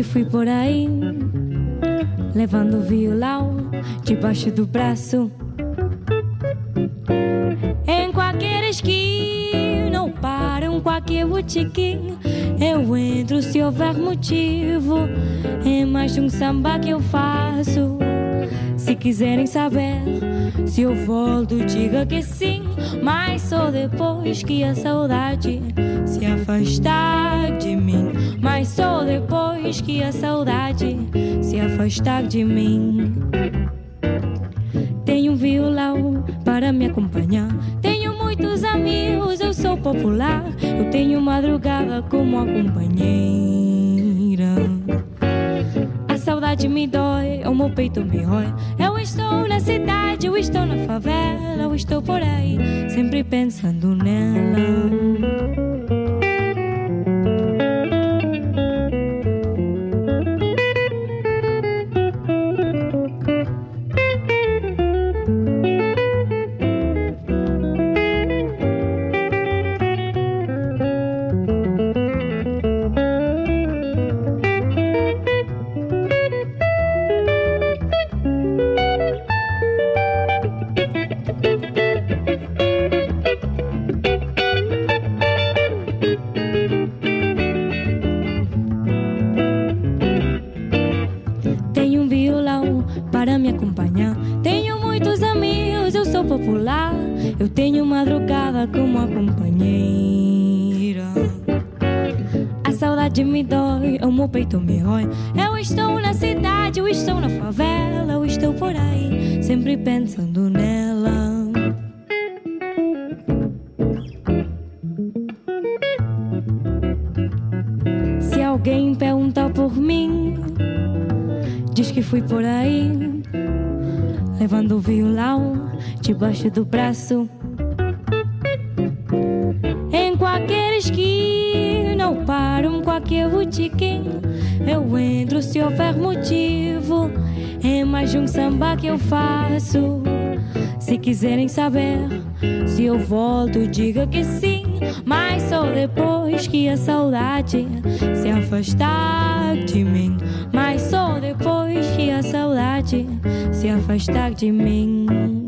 que fui por aí, levando o violão debaixo do braço. Em qualquer esquina ou para um qualquer botiquim, eu entro se houver motivo. É mais um samba que eu faço. Se quiserem saber se eu volto, diga que sim. Mas só depois que a saudade se afastar de mim. Mas só depois que a saudade se afastar de mim. Tenho um violão para me acompanhar. Tenho muitos amigos, eu sou popular. Eu tenho madrugada como a companheira. A saudade me dói, o meu peito me rói. Eu estou na cidade, eu estou na favela, eu estou por aí, sempre pensando nela. Eu entro se houver motivo. É mais de um samba que eu faço. Se quiserem saber se eu volto, diga que sim. Mas só depois que a saudade se afastar de mim. Mas só depois que a saudade se afastar de mim.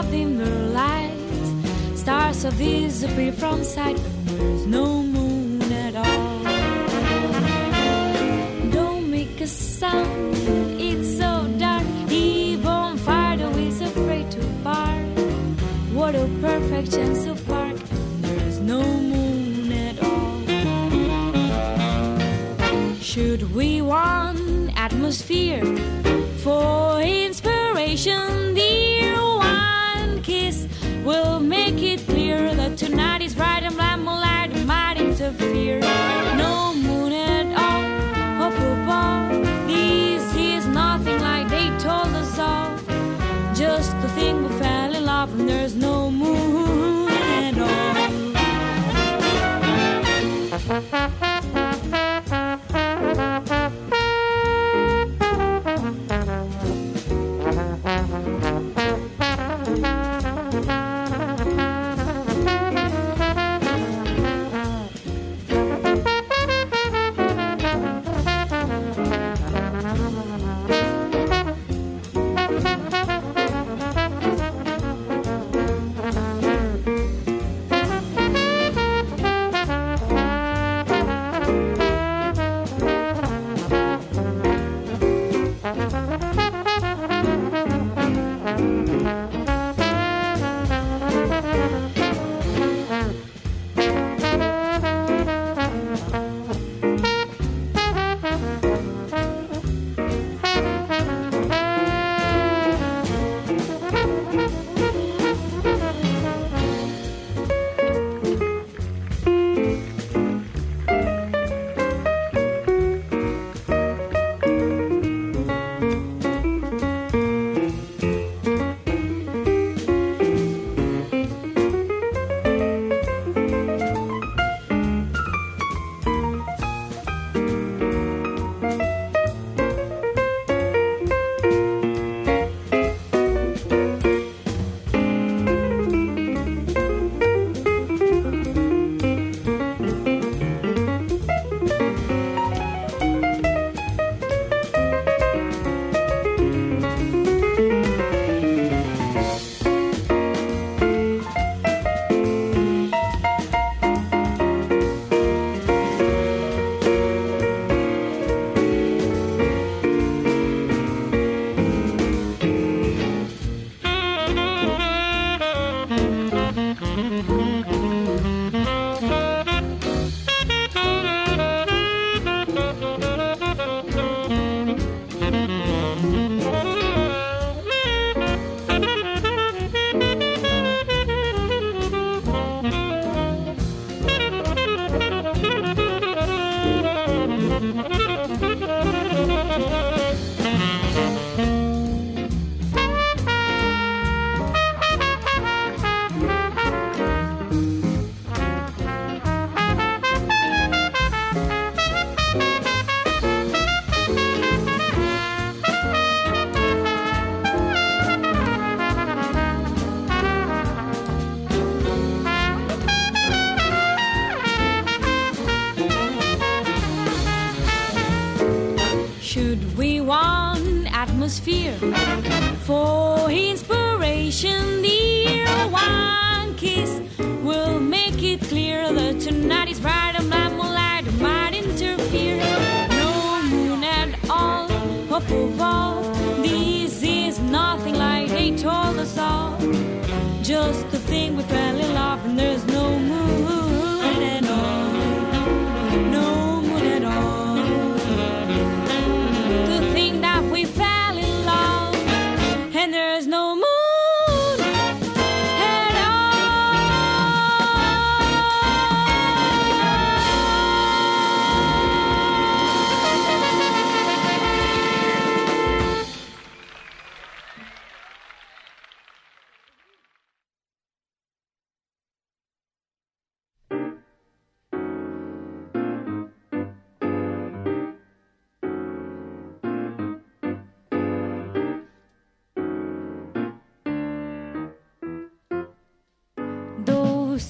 of dimmer light. Stars will disappear from sight. There's no moon at all. Don't make a sound. It's so dark. Even Fido is afraid to bark. What a perfect chance of park. There's no moon at all. Should we want atmosphere for inspiration? will make it clear that tonight is right. I'm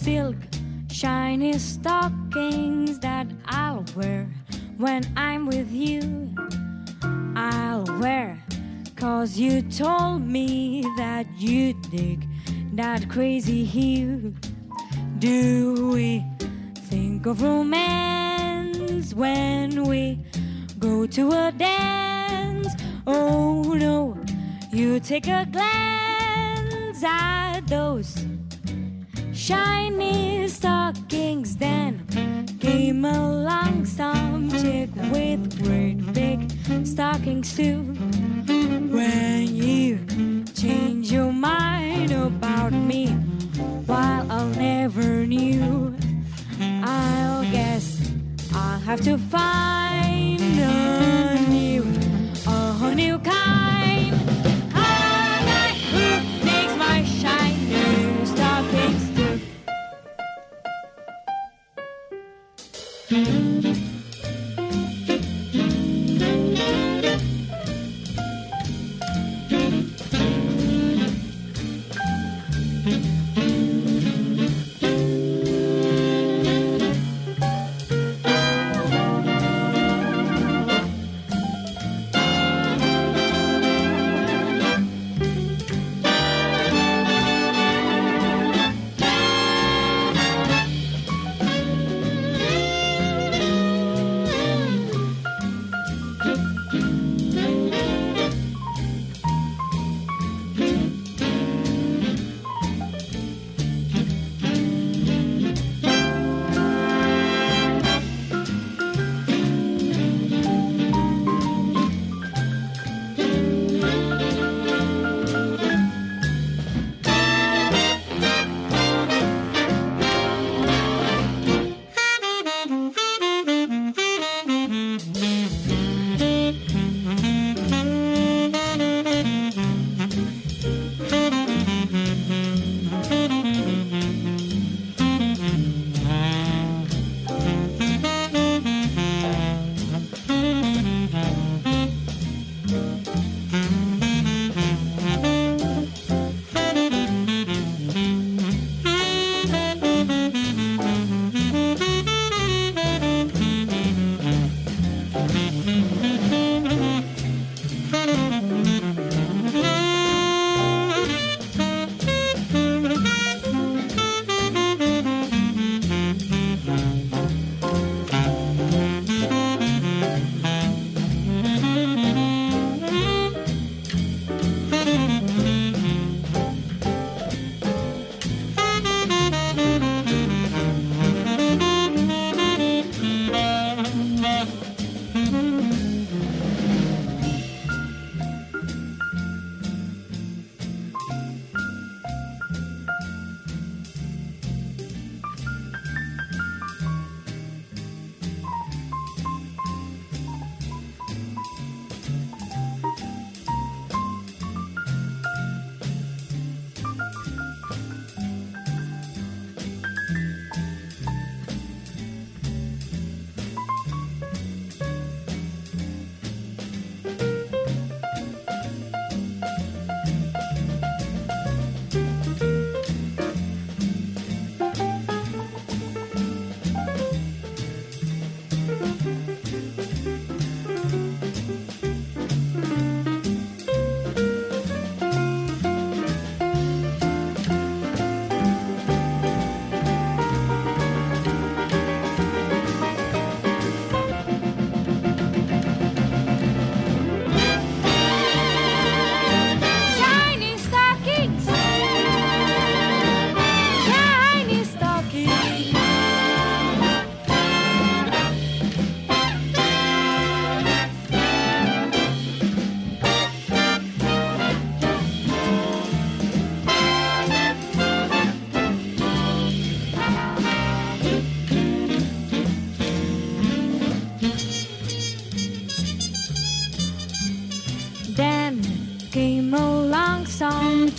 silk, shiny stockings that I'll wear when I'm with you. I'll wear, cause you told me that you dig that crazy hue. Do we think of romance when we go to a dance? Oh no, you take a glance at those shiny stockings. Then came along some chick with great big stockings too. When you change your mind about me, while I never knew, I'll guess I'll have to find a new, a new kind.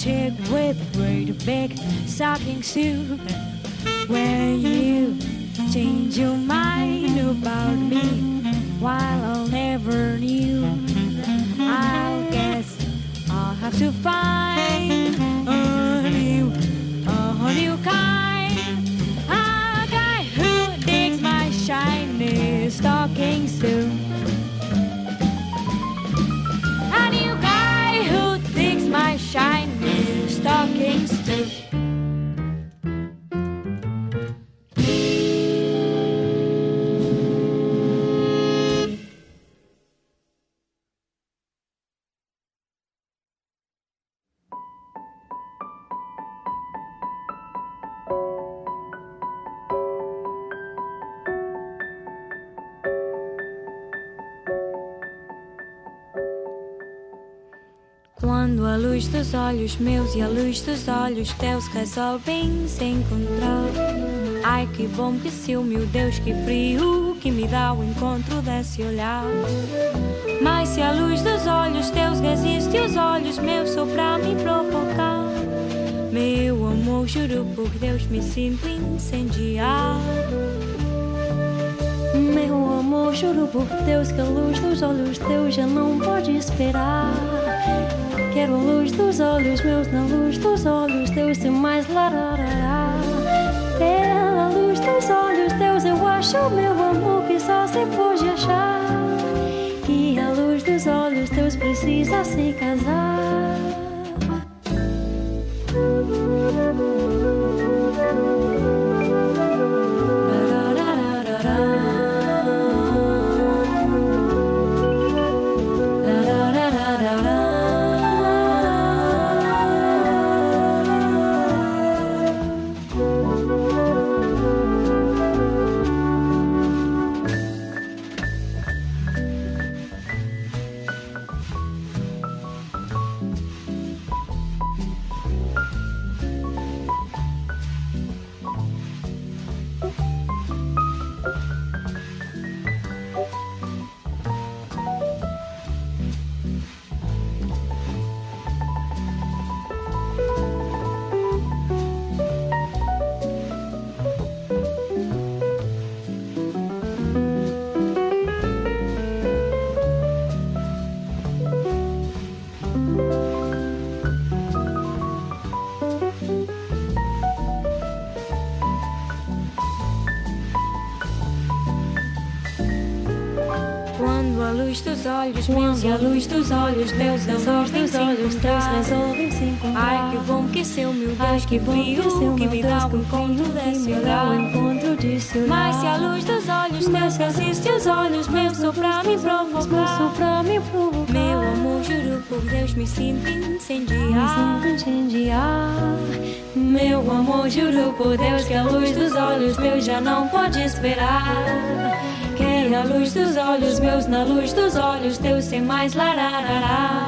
Chick with great big stocking suit. When you change your mind about me, while I never knew, I guess I'll have to find meus e a luz dos olhos teus resolvem se encontrar. Ai que bom que seu meu Deus, que frio que me dá o encontro desse olhar. Mas se a luz dos olhos teus resiste os olhos meus só pra me provocar. Meu amor, juro por Deus, me sinto incendiar. Meu amor, juro por Deus que a luz dos olhos teus já não pode esperar. Quero a luz dos olhos meus, na luz dos olhos teus, sem mais larará. Pela luz dos olhos teus, eu acho meu amor que só se pode achar. Que a luz dos olhos teus precisa se casar. Olhos meus e a luz dos olhos teus resolvem se encontrar. Resolvem se encontrar. Ai, que bom que seu meu Deus, que frio, que me dá o encontro desse olhar. Mas se a luz dos olhos teus resiste os olhos meus, só pra me provocar. Só pra me provocar. Meu amor, juro por Deus, me sinto incendiar. Me sinto incendiar. Meu amor, juro por Deus que a luz dos olhos teus já não pode esperar a luz dos olhos meus, na luz dos olhos teus, sem mais lararará.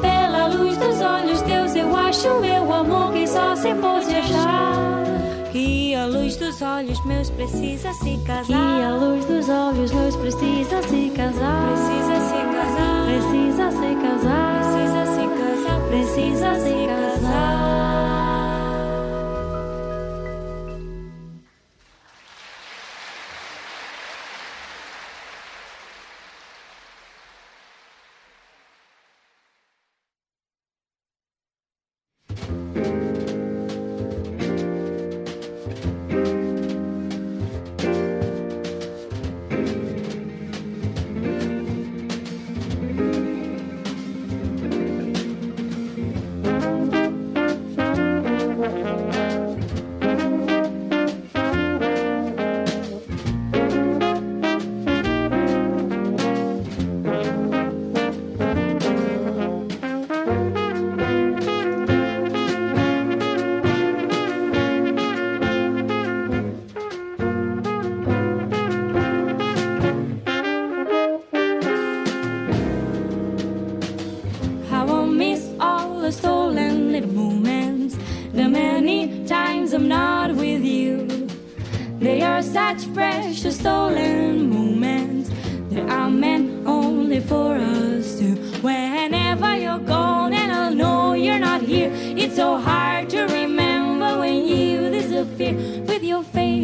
Pela luz dos olhos teus, eu acho meu amor que só se pode achar. Que a luz dos olhos meus precisa se casar. Que a luz dos olhos meus precisa se casar. Precisa se casar. Precisa se casar. Precisa se casar. Precisa se casar.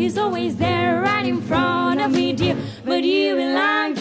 He's always there right in front of me, dear. But you belong.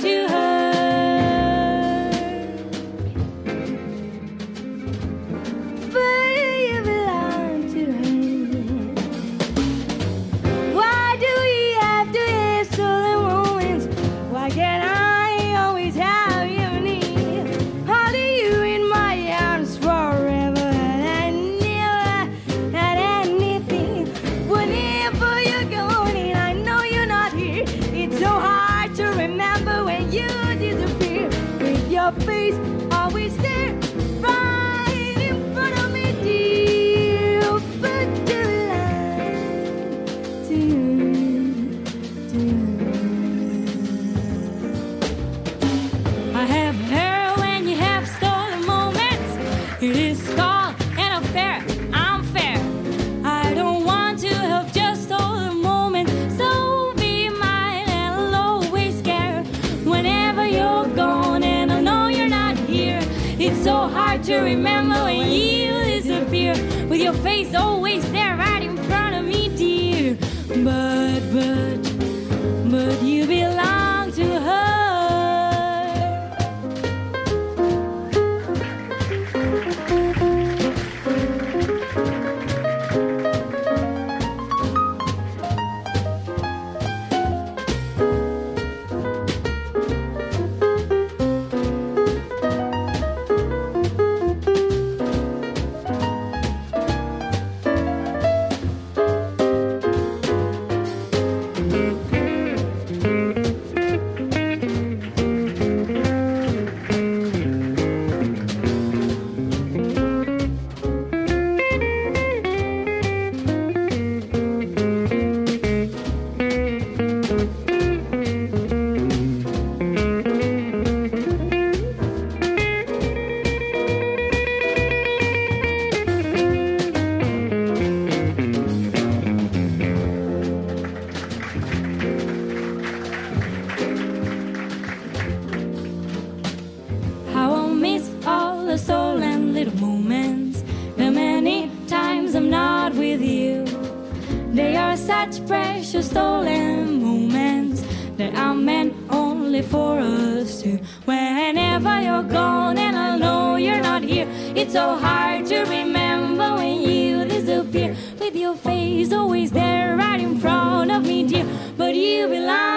such precious stolen moments that are meant only for us two. Whenever you're gone and I know you're not here, it's so hard to remember when you disappear. With your face always there right in front of me, dear, but you belong.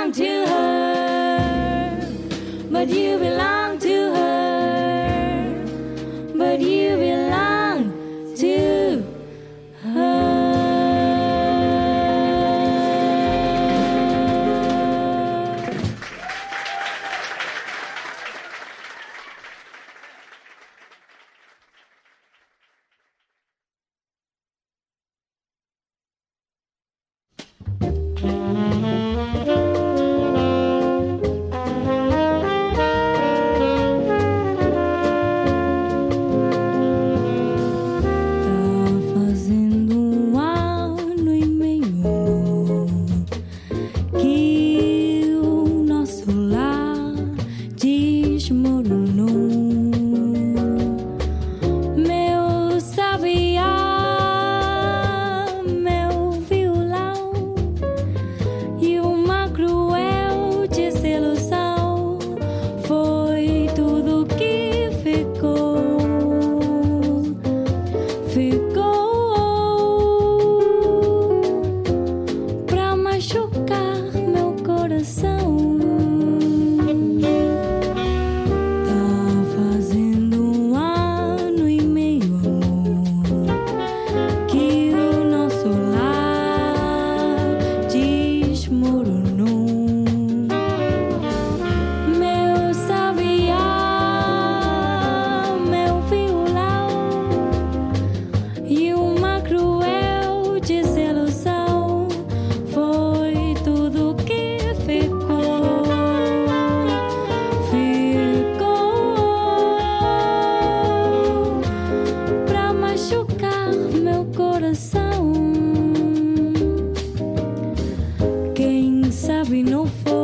be no fun.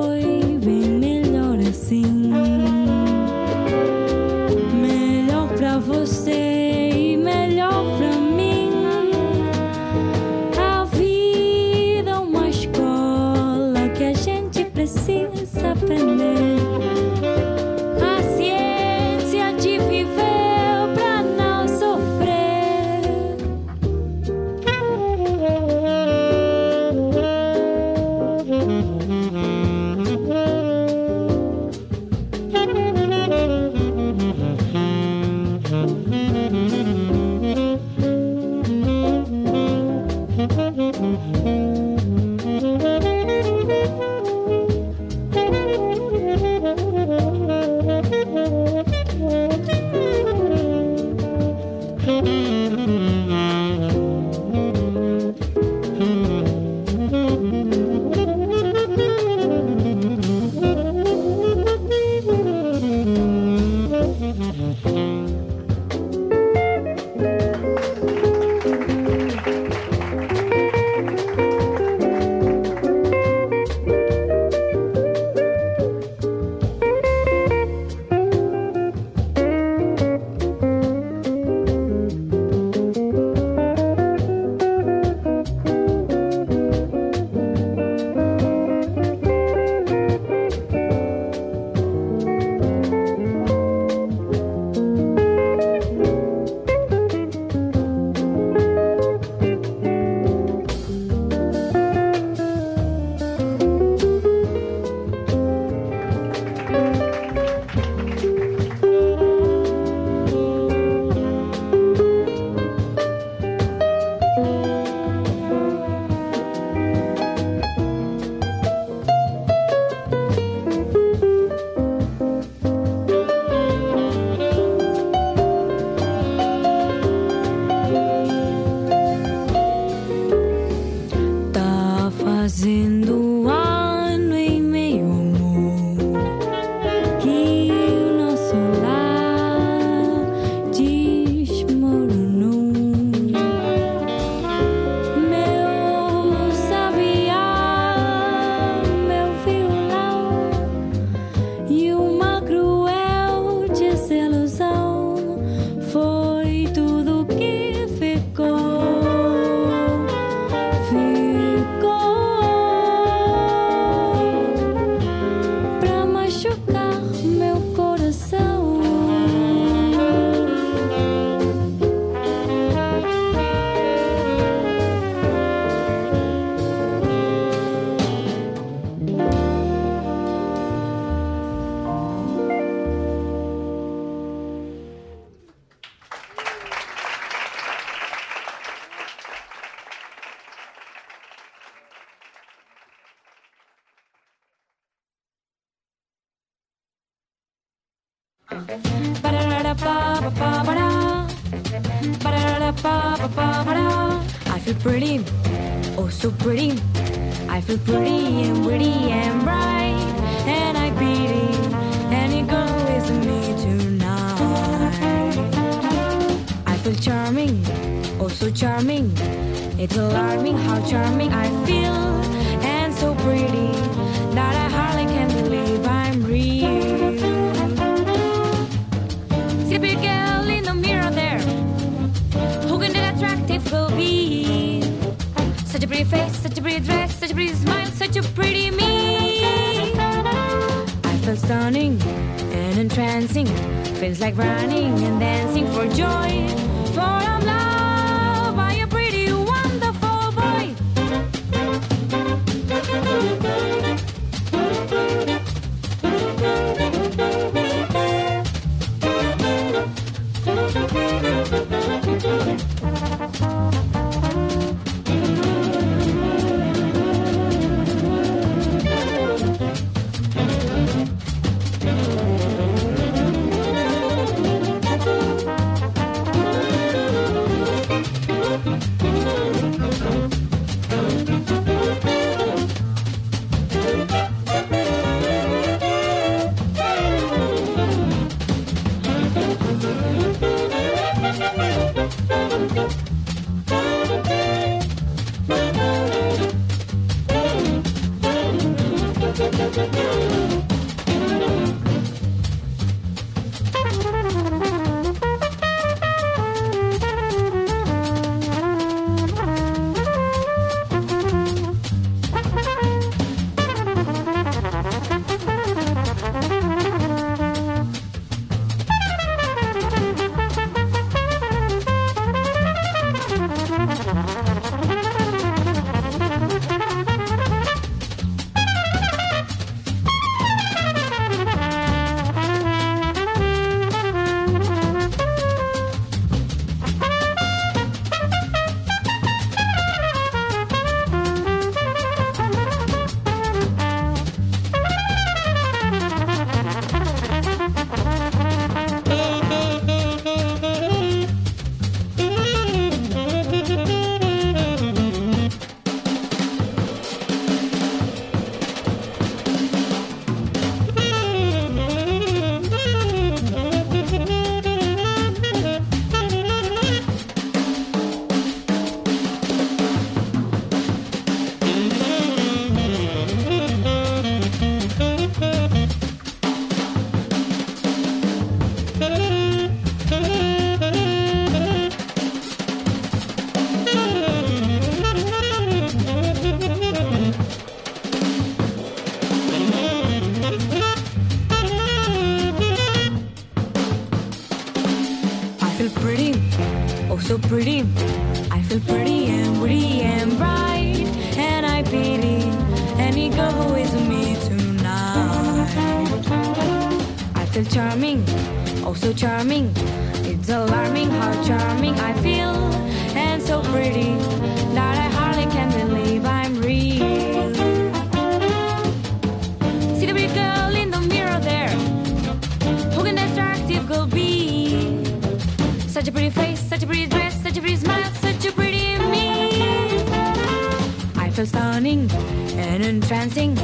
stunning and entrancing.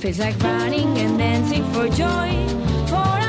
Feels like running and dancing for joy. For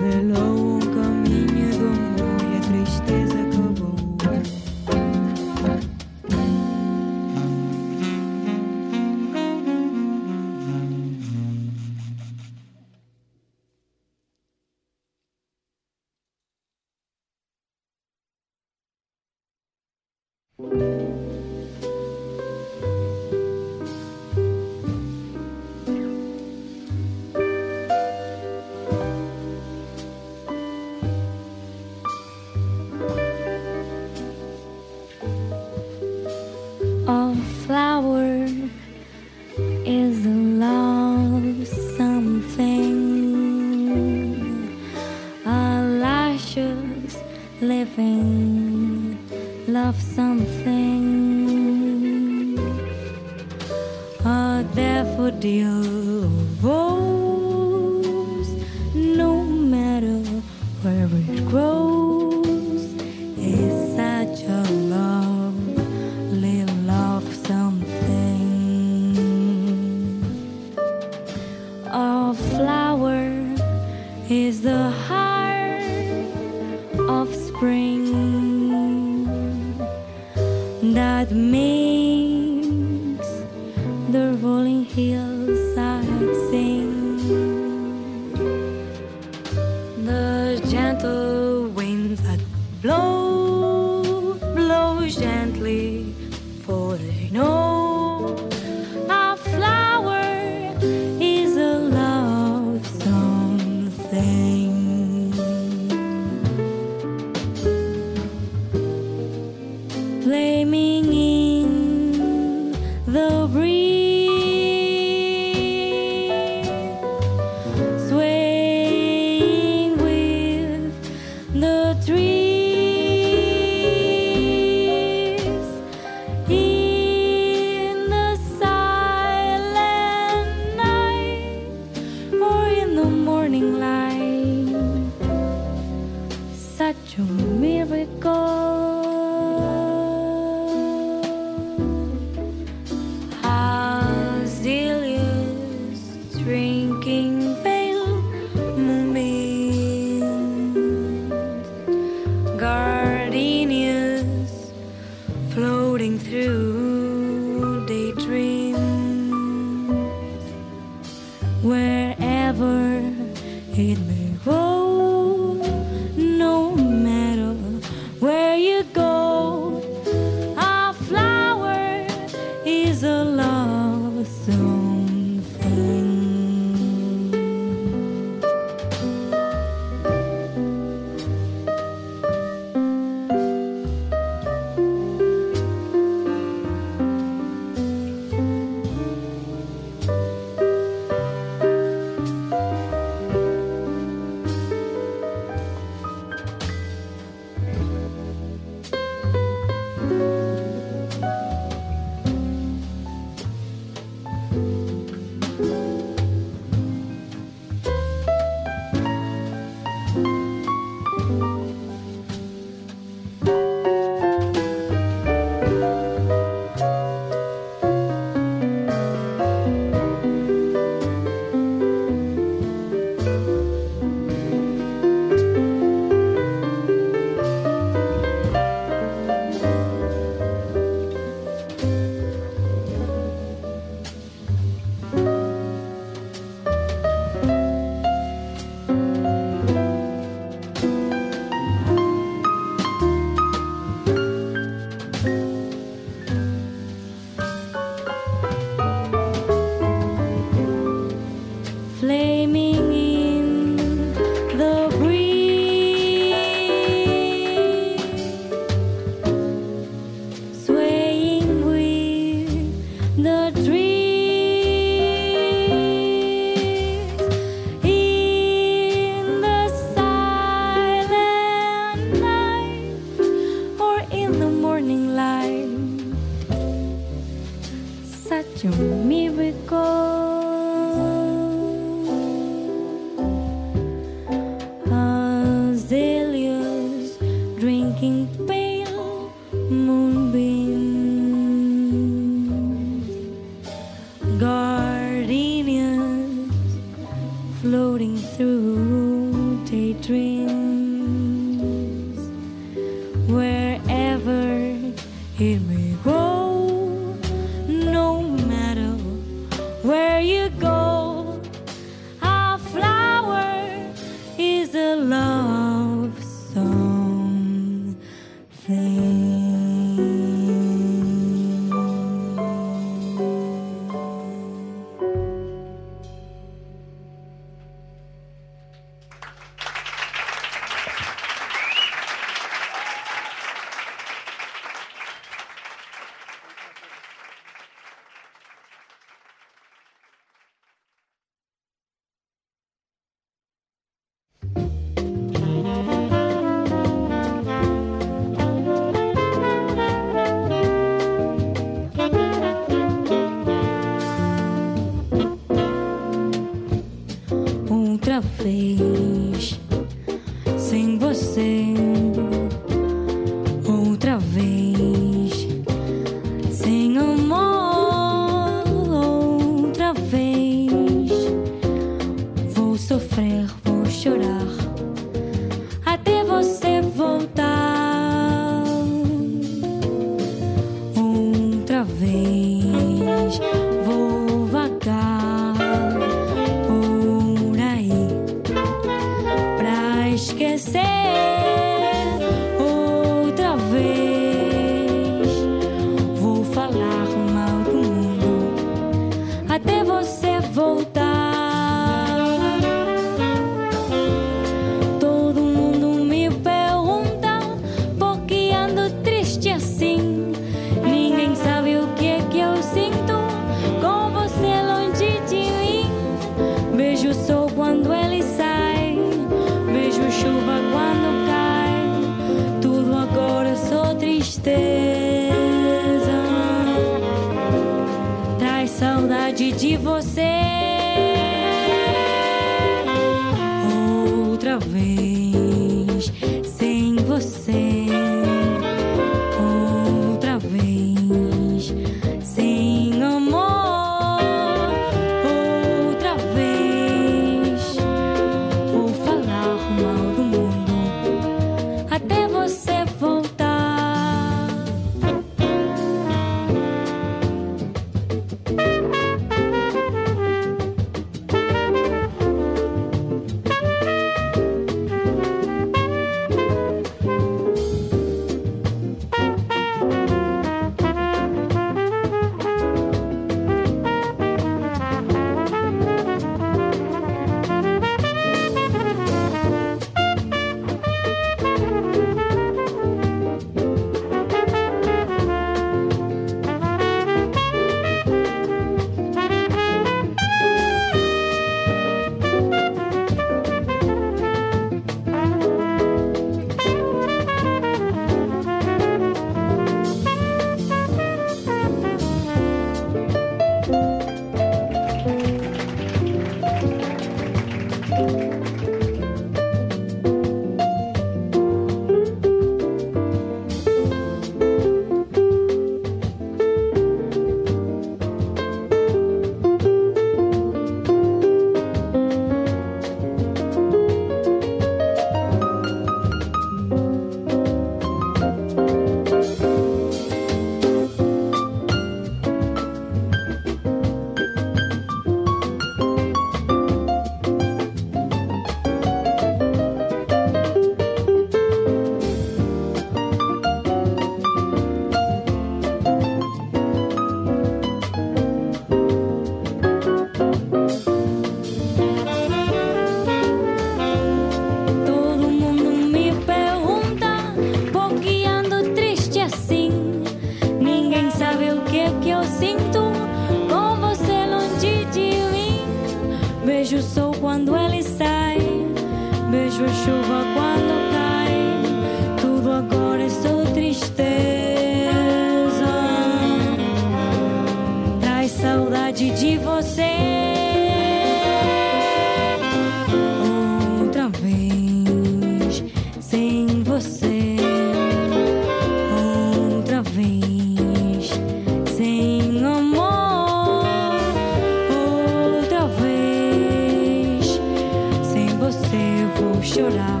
chorar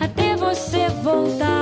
até você voltar.